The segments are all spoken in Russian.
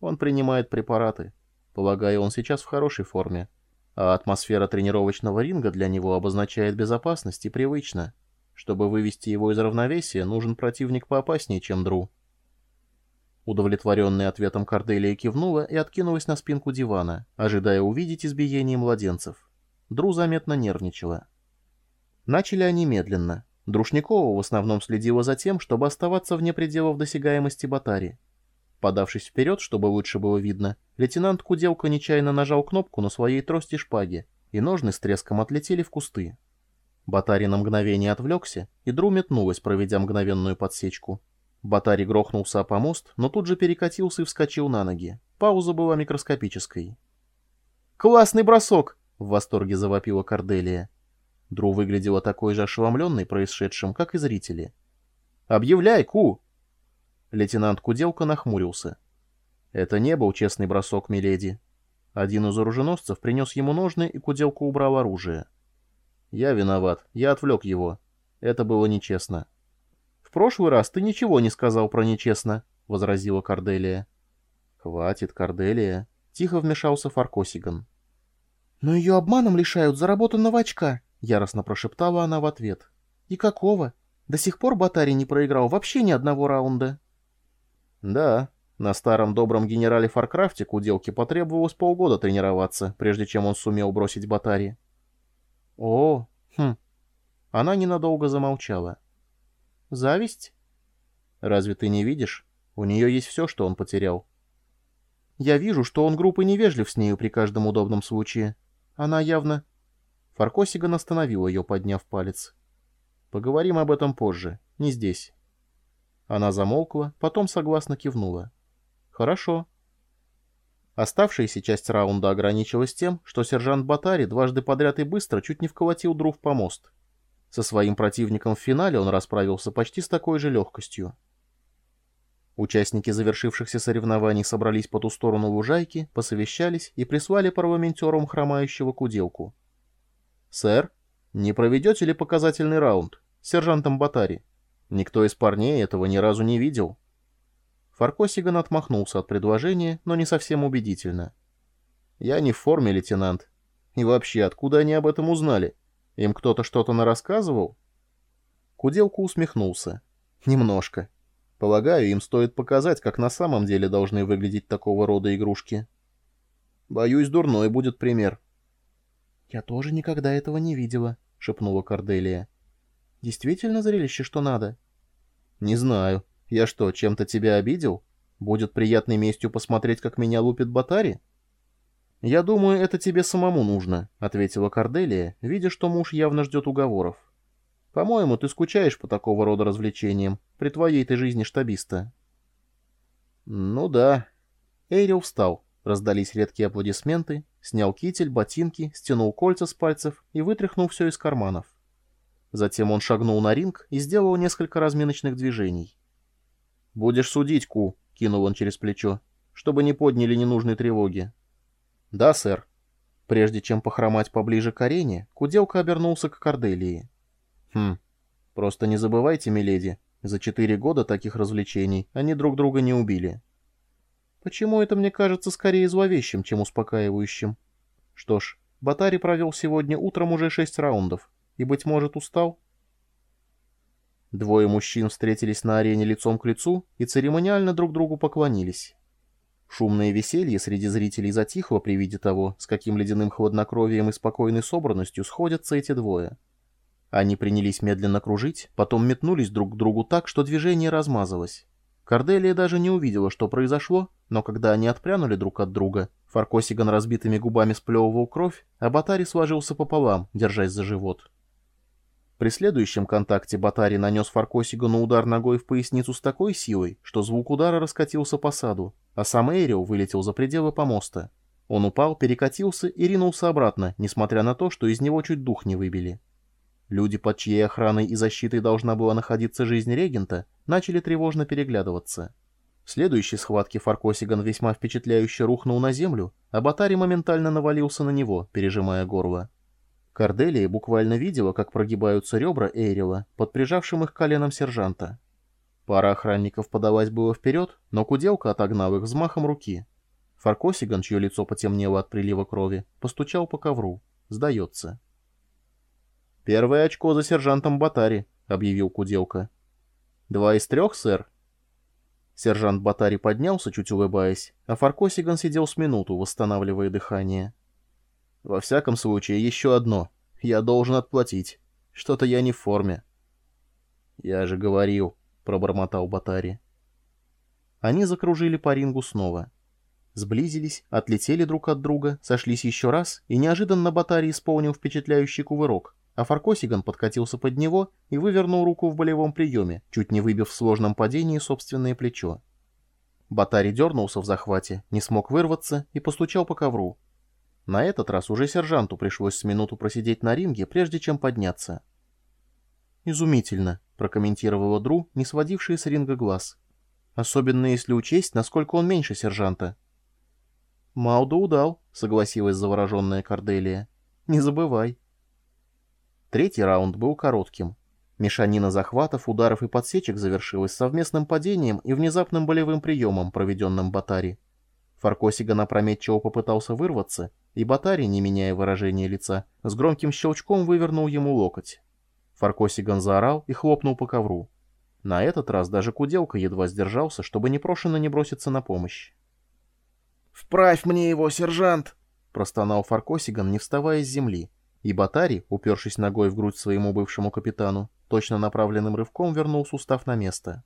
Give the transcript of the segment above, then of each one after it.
Он принимает препараты. Полагаю, он сейчас в хорошей форме. А атмосфера тренировочного ринга для него обозначает безопасность и привычно. Чтобы вывести его из равновесия, нужен противник поопаснее, чем Дру. Удовлетворенная ответом Корделия кивнула и откинулась на спинку дивана, ожидая увидеть избиение младенцев. Дру заметно нервничала. Начали они медленно. Друшникова в основном следила за тем, чтобы оставаться вне пределов досягаемости Батари. Подавшись вперед, чтобы лучше было видно, лейтенант Куделка нечаянно нажал кнопку на своей трости шпаги, и ножны с треском отлетели в кусты. Батари на мгновение отвлекся, и Дру метнулась, проведя мгновенную подсечку. Батари грохнулся о помост, но тут же перекатился и вскочил на ноги. Пауза была микроскопической. «Классный бросок!» — в восторге завопила Корделия. Дру выглядела такой же ошеломленной происшедшим, как и зрители. «Объявляй, Ку!» Лейтенант Куделка нахмурился. Это не был честный бросок, миледи. Один из оруженосцев принес ему ножны, и Куделка убрал оружие. «Я виноват. Я отвлек его. Это было нечестно». «В прошлый раз ты ничего не сказал про нечестно», — возразила Корделия. «Хватит, Корделия», — тихо вмешался Фаркосиган. «Но ее обманом лишают заработанного очка», — яростно прошептала она в ответ. «И какого? До сих пор Батари не проиграл вообще ни одного раунда». «Да, на старом добром генерале Фаркрафте Куделке потребовалось полгода тренироваться, прежде чем он сумел бросить Батари». «О, хм». Она ненадолго замолчала. «Зависть?» «Разве ты не видишь? У нее есть все, что он потерял». «Я вижу, что он груб и невежлив с нею при каждом удобном случае. Она явно...» Фаркосиган остановил ее, подняв палец. «Поговорим об этом позже, не здесь». Она замолкла, потом согласно кивнула. «Хорошо». Оставшаяся часть раунда ограничилась тем, что сержант Батари дважды подряд и быстро чуть не вколотил Дру в помост. Со своим противником в финале он расправился почти с такой же легкостью. Участники завершившихся соревнований собрались по ту сторону лужайки, посовещались и прислали парламентерам хромающего куделку. «Сэр, не проведете ли показательный раунд? Сержантом Батари. Никто из парней этого ни разу не видел». Фаркосиган отмахнулся от предложения, но не совсем убедительно. «Я не в форме, лейтенант. И вообще, откуда они об этом узнали? Им кто-то что-то нарассказывал?» Куделку усмехнулся. «Немножко. Полагаю, им стоит показать, как на самом деле должны выглядеть такого рода игрушки. Боюсь, дурной будет пример». «Я тоже никогда этого не видела», — шепнула Корделия. «Действительно зрелище, что надо?» «Не знаю. Я что, чем-то тебя обидел? Будет приятной местью посмотреть, как меня лупит Батари?» «Я думаю, это тебе самому нужно», — ответила Корделия, видя, что муж явно ждет уговоров. «По-моему, ты скучаешь по такого рода развлечениям, при твоей-то жизни штабиста». «Ну да». Эйрил встал, раздались редкие аплодисменты, Снял китель, ботинки, стянул кольца с пальцев и вытряхнул все из карманов. Затем он шагнул на ринг и сделал несколько разминочных движений. «Будешь судить, Ку», — кинул он через плечо, — «чтобы не подняли ненужной тревоги». «Да, сэр». Прежде чем похромать поближе к арене, Куделка обернулся к Корделии. «Хм, просто не забывайте, миледи, за четыре года таких развлечений они друг друга не убили». Почему это мне кажется скорее зловещим, чем успокаивающим? Что ж, Батари провел сегодня утром уже шесть раундов, и, быть может, устал? Двое мужчин встретились на арене лицом к лицу и церемониально друг другу поклонились. Шумное веселье среди зрителей затихло при виде того, с каким ледяным хладнокровием и спокойной собранностью сходятся эти двое. Они принялись медленно кружить, потом метнулись друг к другу так, что движение размазалось. Корделия даже не увидела, что произошло, но когда они отпрянули друг от друга, Фаркосиган разбитыми губами сплевывал кровь, а Батари сложился пополам, держась за живот. При следующем контакте Батари нанес Фаркосигану удар ногой в поясницу с такой силой, что звук удара раскатился по саду, а сам Эйрио вылетел за пределы помоста. Он упал, перекатился и ринулся обратно, несмотря на то, что из него чуть дух не выбили. Люди, под чьей охраной и защитой должна была находиться жизнь регента, начали тревожно переглядываться. В следующей схватке Фаркосиган весьма впечатляюще рухнул на землю, а Батари моментально навалился на него, пережимая горло. Корделия буквально видела, как прогибаются ребра Эйрила под прижавшим их коленом сержанта. Пара охранников подалась было вперед, но куделка отогнал их взмахом руки. Фаркосиган, чье лицо потемнело от прилива крови, постучал по ковру. Сдается. «Первое очко за сержантом Батари», — объявил Куделка. «Два из трех, сэр?» Сержант Батари поднялся, чуть улыбаясь, а Фаркосиган сидел с минуту, восстанавливая дыхание. «Во всяком случае, еще одно. Я должен отплатить. Что-то я не в форме». «Я же говорил», — пробормотал Батари. Они закружили по рингу снова. Сблизились, отлетели друг от друга, сошлись еще раз, и неожиданно Батари исполнил впечатляющий кувырок, а Фаркосиган подкатился под него и вывернул руку в болевом приеме, чуть не выбив в сложном падении собственное плечо. Батари дернулся в захвате, не смог вырваться и постучал по ковру. На этот раз уже сержанту пришлось с минуту просидеть на ринге, прежде чем подняться. «Изумительно», — прокомментировала Дру, не сводившая с ринга глаз. «Особенно если учесть, насколько он меньше сержанта». «Мауда удал», — согласилась завороженная Корделия. «Не забывай». Третий раунд был коротким. Мешанина захватов, ударов и подсечек завершилась совместным падением и внезапным болевым приемом, проведенным Батари. Фаркосиган опрометчиво попытался вырваться, и Батари, не меняя выражения лица, с громким щелчком вывернул ему локоть. Фаркосиган заорал и хлопнул по ковру. На этот раз даже Куделка едва сдержался, чтобы непрошено не броситься на помощь. «Вправь мне его, сержант!» — простонал Фаркосиган, не вставая с земли. И Батари, упершись ногой в грудь своему бывшему капитану, точно направленным рывком вернул сустав на место.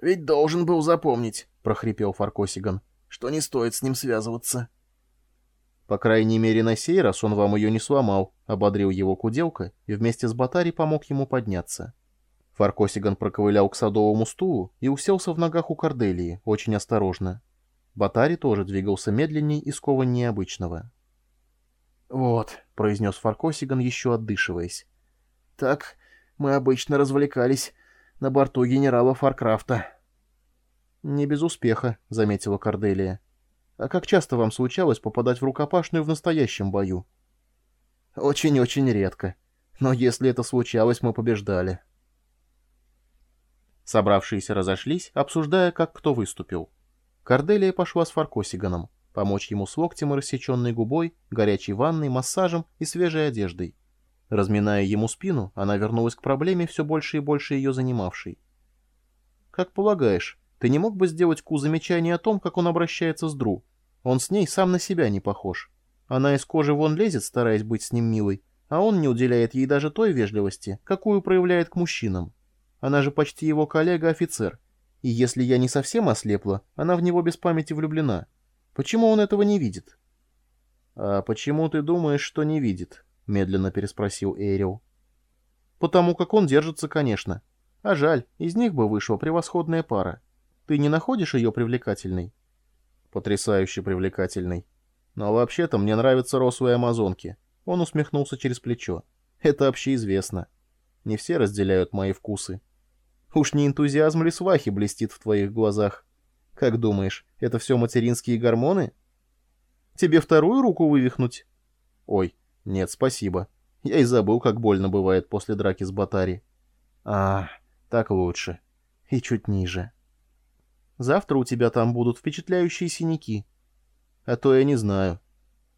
«Ведь должен был запомнить», — прохрипел Фаркосиган, — «что не стоит с ним связываться». «По крайней мере, на сей раз он вам ее не сломал», — ободрил его куделка и вместе с Батари помог ему подняться. Фаркосиган проковылял к садовому стулу и уселся в ногах у Корделии, очень осторожно. Батари тоже двигался медленней и скованнее обычного. «Вот», — произнес Фаркосиган, еще отдышиваясь. «Так мы обычно развлекались на борту генерала Фаркрафта». «Не без успеха», — заметила Корделия. «А как часто вам случалось попадать в рукопашную в настоящем бою?» «Очень-очень редко. Но если это случалось, мы побеждали». Собравшиеся разошлись, обсуждая, как кто выступил. Корделия пошла с Фаркосиганом помочь ему с локтем и рассеченной губой, горячей ванной, массажем и свежей одеждой. Разминая ему спину, она вернулась к проблеме, все больше и больше ее занимавшей. «Как полагаешь, ты не мог бы сделать Ку замечание о том, как он обращается с Дру? Он с ней сам на себя не похож. Она из кожи вон лезет, стараясь быть с ним милой, а он не уделяет ей даже той вежливости, какую проявляет к мужчинам. Она же почти его коллега-офицер, и если я не совсем ослепла, она в него без памяти влюблена». Почему он этого не видит? — А почему ты думаешь, что не видит? — медленно переспросил Эйрил. — Потому как он держится, конечно. А жаль, из них бы вышла превосходная пара. Ты не находишь ее привлекательной? — Потрясающе привлекательной. Но вообще-то мне нравятся рослые амазонки. Он усмехнулся через плечо. Это общеизвестно. Не все разделяют мои вкусы. Уж не энтузиазм ли свахи блестит в твоих глазах? Как думаешь, это все материнские гормоны? Тебе вторую руку вывихнуть? Ой, нет, спасибо. Я и забыл, как больно бывает после драки с Батари. А, так лучше. И чуть ниже. Завтра у тебя там будут впечатляющие синяки. А то я не знаю.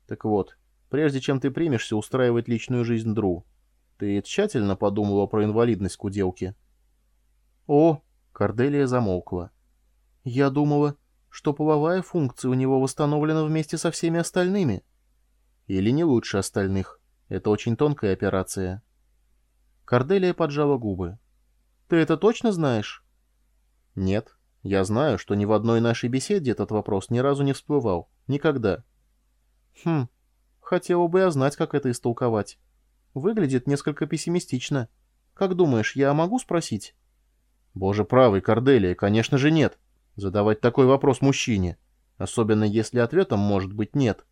Так вот, прежде чем ты примешься устраивать личную жизнь Дру, ты тщательно подумала про инвалидность куделки? О, Корделия замолкла. Я думала, что половая функция у него восстановлена вместе со всеми остальными. Или не лучше остальных. Это очень тонкая операция. Корделия поджала губы. Ты это точно знаешь? Нет. Я знаю, что ни в одной нашей беседе этот вопрос ни разу не всплывал. Никогда. Хм. Хотела бы я знать, как это истолковать. Выглядит несколько пессимистично. Как думаешь, я могу спросить? Боже правый, Корделия, конечно же нет. Задавать такой вопрос мужчине, особенно если ответом может быть «нет».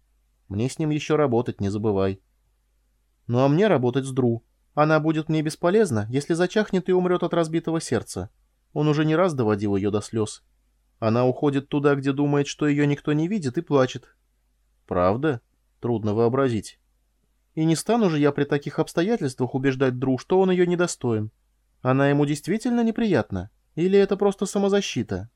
Мне с ним еще работать, не забывай. Ну а мне работать с Дру. Она будет мне бесполезна, если зачахнет и умрет от разбитого сердца. Он уже не раз доводил ее до слез. Она уходит туда, где думает, что ее никто не видит, и плачет. Правда? Трудно вообразить. И не стану же я при таких обстоятельствах убеждать Дру, что он ее недостоин. Она ему действительно неприятна. Или это просто самозащита?